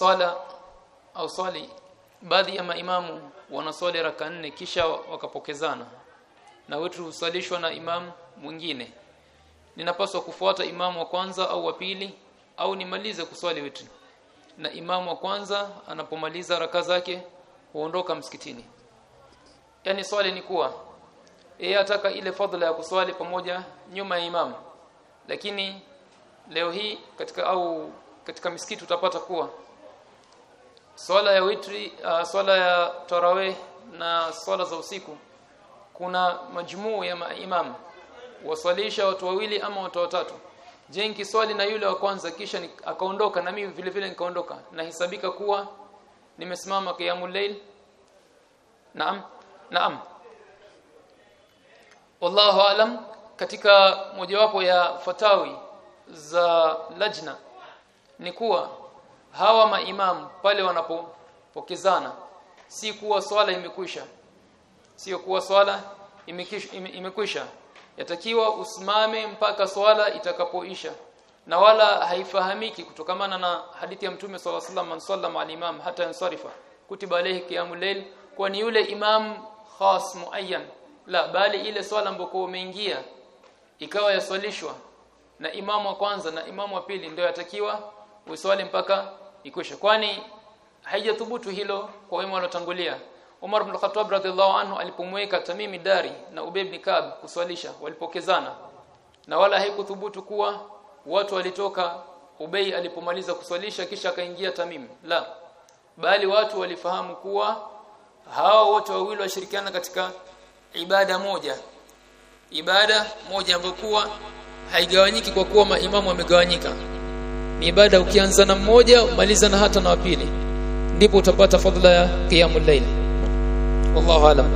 swala au swali baadhi ya maimamu wanaswali raka nne kisha wakapokezana. Na wetu husalishwa na imamu mwingine. Ninapaswa kufuata imamu wa kwanza au wa pili au nimalize kuswali wetu na imamu wa kwanza anapomaliza raka zake huondoka msikitini. Yani swali ni kuwa yeye ataka ile fadhila ya kuswali pamoja nyuma ya imamu lakini leo hii katika au katika misikiti utapata kuwa swala ya witri uh, swala ya tarawih na swala za usiku kuna majmuu ya maimam. Waswalisha watu wawili ama watu watatu. Je nikiswali na yule wa kwanza kisha akaondoka na mimi vile vile nikaondoka nahesabika kuwa nimesimama qiyamul layl? Naam naam. Wallahu alam katika mojawapo ya fatawi za lajna ni kuwa hawa maimamu pale wanapopokezana si kuwa swala imekwisha. Sio kuwa swala imekwisha. Yatakiwa usimame mpaka swala itakapoisha na wala haifahamiki kutokamana na hadithi ya mtume swalla sallam man sallama al-imam hata yansarifa. Kutiba alayhi qiyamul layl kwa ni yule imam khas muayyan la bali ile swala ambayo umeingia ikawa yaswalishwa na imamu wa kwanza na imamu wa pili ndio yatakiwa uswali mpaka ikwisha kwani haijathubutu hilo kwa wema waliotangulia. Umar ibn Khattab radhiallahu anhu alipomweka Tamimi Dari na Ubay ibn Kab kuswalisha walipokezana. Na wala haikuthubutu kuwa watu walitoka Ubay alipomaliza kuswalisha kisha akaingia Tamim. La. Bali watu walifahamu kuwa hao wote wawili washirikiana katika ibada moja. Ibada moja ambayo kuwa haigawanyiki kwa kuwa maimamu wamegawanyika ni ibada ukianza na mmoja umaliza na hata na wapili ndipo utapata fadhila ya qiyamul layl. Wallahu alam